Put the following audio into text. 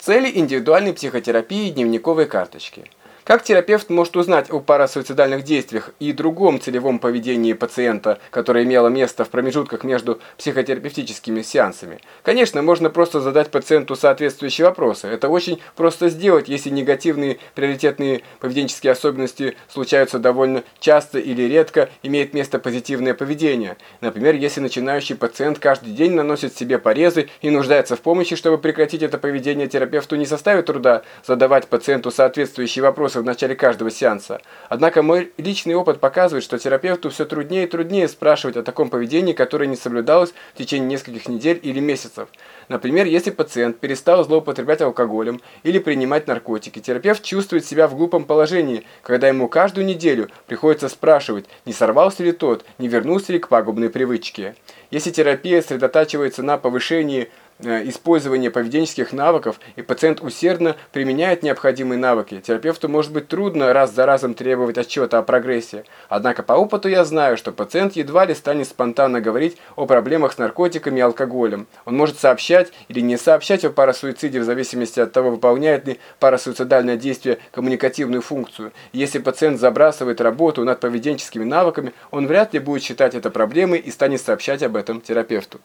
Цели индивидуальной психотерапии дневниковой карточки. Как терапевт может узнать о парасуицидальных действиях и другом целевом поведении пациента, которое имело место в промежутках между психотерапевтическими сеансами? Конечно, можно просто задать пациенту соответствующие вопросы. Это очень просто сделать, если негативные приоритетные поведенческие особенности случаются довольно часто или редко, имеет место позитивное поведение. Например, если начинающий пациент каждый день наносит себе порезы и нуждается в помощи, чтобы прекратить это поведение, терапевту не составит труда задавать пациенту соответствующие вопросы в начале каждого сеанса. Однако мой личный опыт показывает, что терапевту все труднее и труднее спрашивать о таком поведении, которое не соблюдалось в течение нескольких недель или месяцев. Например, если пациент перестал злоупотреблять алкоголем или принимать наркотики, терапевт чувствует себя в глупом положении, когда ему каждую неделю приходится спрашивать, не сорвался ли тот, не вернулся ли к пагубной привычке. Если терапия сосредотачивается на повышении использования поведенческих навыков, и пациент усердно применяет необходимые навыки. Терапевту может быть трудно раз за разом требовать отчета о прогрессе. Однако по опыту я знаю, что пациент едва ли станет спонтанно говорить о проблемах с наркотиками и алкоголем. Он может сообщать или не сообщать о парасуициде в зависимости от того, выполняет ли парасуицидальное действие коммуникативную функцию. Если пациент забрасывает работу над поведенческими навыками, он вряд ли будет считать это проблемой и станет сообщать об этом терапевту.